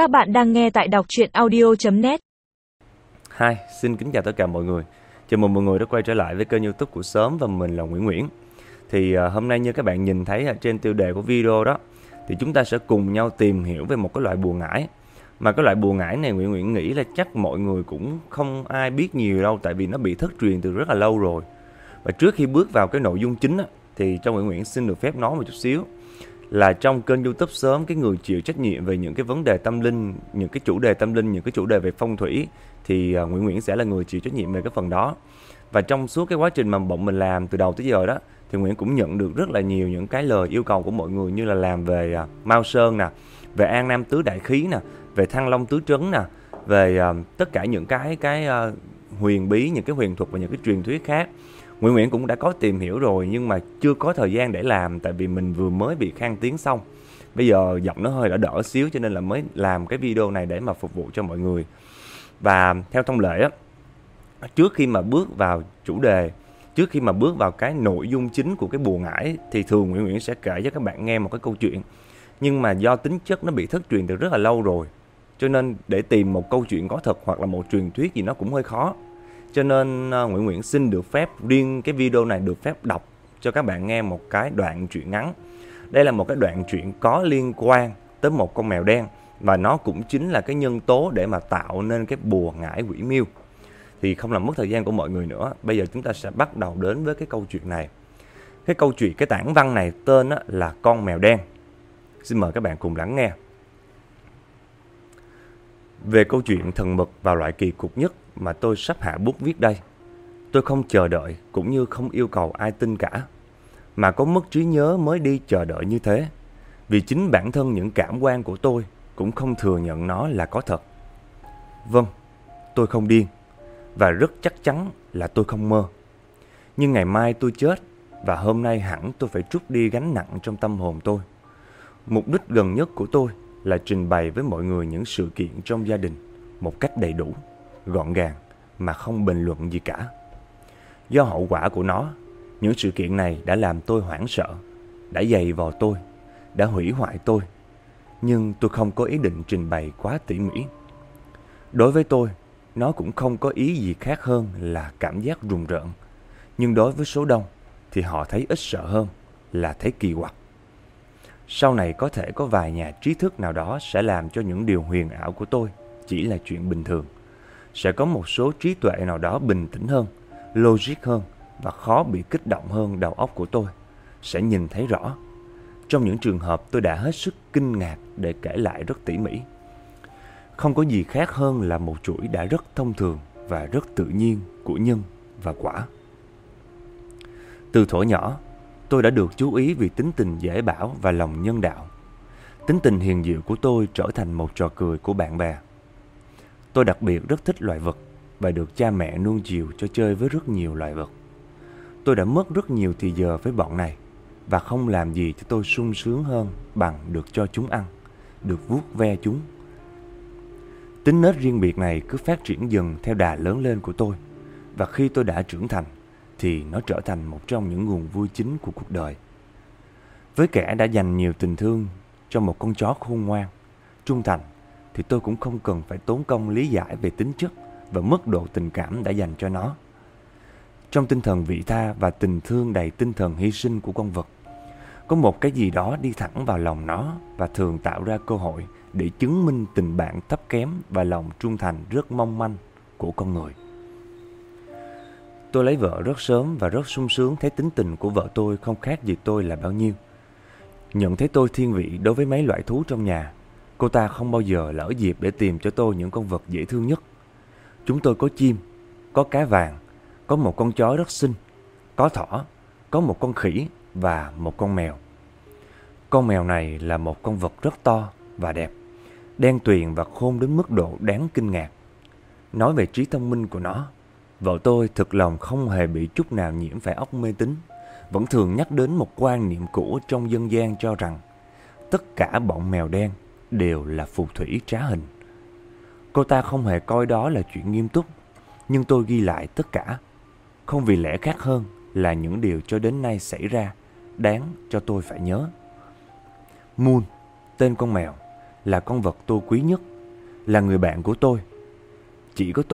Các bạn đang nghe tại đọc truyện audio.net Hi, xin kính chào tất cả mọi người. Chào mừng mọi người đã quay trở lại với kênh youtube của Sớm và mình là Nguyễn Nguyễn. Thì uh, hôm nay như các bạn nhìn thấy ở trên tiêu đề của video đó thì chúng ta sẽ cùng nhau tìm hiểu về một cái loại bùa ngải. Mà cái loại bùa ngải này Nguyễn Nguyễn nghĩ là chắc mọi người cũng không ai biết nhiều đâu tại vì nó bị thất truyền từ rất là lâu rồi. Và trước khi bước vào cái nội dung chính á, thì cho Nguyễn Nguyễn xin được phép nói một chút xíu là trong kênh youtube sớm cái người chịu trách nhiệm về những cái vấn đề tâm linh những cái chủ đề tâm linh những cái chủ đề về phong thủy thì uh, Nguyễn Nguyễn sẽ là người chịu trách nhiệm về cái phần đó. Và trong suốt cái quá trình mà bọn mình làm từ đầu tới giờ đó thì Nguyễn cũng nhận được rất là nhiều những cái lời yêu cầu của mọi người như là làm về uh, Mao Sơn nè về An Nam Tứ Đại Khí nè về Thăng Long Tứ Trấn nè về uh, tất cả những cái cái uh, huyền bí những cái huyền thuật và những cái truyền thuyết khác. Nguyễn Nguyễn cũng đã có tìm hiểu rồi nhưng mà chưa có thời gian để làm tại vì mình vừa mới bị khang tiếng xong. Bây giờ giọng nó hơi đã đỡ xíu cho nên là mới làm cái video này để mà phục vụ cho mọi người. Và theo thông lệ á, trước khi mà bước vào chủ đề, trước khi mà bước vào cái nội dung chính của cái bùa ngải thì thường Nguyễn Nguyễn sẽ kể cho các bạn nghe một cái câu chuyện. Nhưng mà do tính chất nó bị thất truyền từ rất là lâu rồi, cho nên để tìm một câu chuyện có thật hoặc là một truyền thuyết gì nó cũng hơi khó cho nên à, Nguyễn Nguyễn xin được phép riêng cái video này được phép đọc cho các bạn nghe một cái đoạn truyện ngắn. Đây là một cái đoạn truyện có liên quan tới một con mèo đen và nó cũng chính là cái nhân tố để mà tạo nên cái bùa ngải quỷ miêu. Thì không làm mất thời gian của mọi người nữa. Bây giờ chúng ta sẽ bắt đầu đến với cái câu chuyện này. Cái câu chuyện, cái tản văn này tên là Con mèo đen. Xin mời các bạn cùng lắng nghe. Về câu chuyện thần mực vào loại kỳ cục nhất mà tôi sắp hạ bút viết đây. Tôi không chờ đợi cũng như không yêu cầu ai tin cả, mà có mất trí nhớ mới đi chờ đợi như thế. Vì chính bản thân những cảm quan của tôi cũng không thừa nhận nó là có thật. Vâng, tôi không điên, và rất chắc chắn là tôi không mơ. Nhưng ngày mai tôi chết, và hôm nay hẳn tôi phải trút đi gánh nặng trong tâm hồn tôi. Mục đích gần nhất của tôi là trình bày với mọi người những sự kiện trong gia đình một cách đầy đủ gọn gàng mà không bình luận gì cả. Do hậu quả của nó, những sự kiện này đã làm tôi hoảng sợ, đã dày vào tôi, đã hủy hoại tôi. Nhưng tôi không có ý định trình bày quá tỉ mỉ. Đối với tôi, nó cũng không có ý gì khác hơn là cảm giác rùng rợn. Nhưng đối với số đông thì họ thấy ít sợ hơn là thấy kỳ quặc. Sau này có thể có vài nhà trí thức nào đó sẽ làm cho những điều huyền ảo của tôi chỉ là chuyện bình thường sẽ có một số trí tuệ nào đó bình tĩnh hơn, logic hơn và khó bị kích động hơn đầu óc của tôi sẽ nhìn thấy rõ. Trong những trường hợp tôi đã hết sức kinh ngạc để kể lại rất tỉ mỉ. Không có gì khác hơn là một chuỗi đã rất thông thường và rất tự nhiên của nhân và quả. Từ thuở nhỏ, tôi đã được chú ý vì tính tình dễ bảo và lòng nhân đạo. Tính tình hiền diệu của tôi trở thành một trò cười của bạn bè. Tôi đặc biệt rất thích loài vật và được cha mẹ nuông chiều cho chơi với rất nhiều loài vật. Tôi đã mất rất nhiều thời giờ với bọn này và không làm gì cho tôi sung sướng hơn bằng được cho chúng ăn, được vuốt ve chúng. Tính nết riêng biệt này cứ phát triển dần theo đà lớn lên của tôi và khi tôi đã trưởng thành thì nó trở thành một trong những nguồn vui chính của cuộc đời. Với kẻ đã dành nhiều tình thương cho một con chó khôn ngoan, trung thành thì tôi cũng không cần phải tốn công lý giải về tính chất và mức độ tình cảm đã dành cho nó. Trong tinh thần vị tha và tình thương đầy tinh thần hy sinh của con vật, có một cái gì đó đi thẳng vào lòng nó và thường tạo ra cơ hội để chứng minh tình bạn thấp kém và lòng trung thành rất mong manh của con người. Tôi lấy vợ rất sớm và rất sung sướng thấy tính tình của vợ tôi không khác gì tôi là bao nhiêu. Nhận thấy tôi thiên vị đối với mấy loại thú trong nhà Cô ta không bao giờ lỡ dịp để tìm cho tôi những con vật dễ thương nhất. Chúng tôi có chim, có cá vàng, có một con chó rất xinh, có thỏ, có một con khỉ và một con mèo. Con mèo này là một con vật rất to và đẹp, đen tuyền và khôn đến mức độ đáng kinh ngạc. Nói về trí thông minh của nó, vợ tôi thực lòng không hề bị chút nào nhiễm phải óc mê tín, vẫn thường nhắc đến một quan niệm cũ trong dân gian cho rằng tất cả bọn mèo đen đều là phù thủy trá hình. Cô ta không hề coi đó là chuyện nghiêm túc, nhưng tôi ghi lại tất cả, không vì lẽ khác hơn là những điều cho đến nay xảy ra, đáng cho tôi phải nhớ. Moon, tên con mèo, là con vật tôi quý nhất, là người bạn của tôi. Chỉ có tôi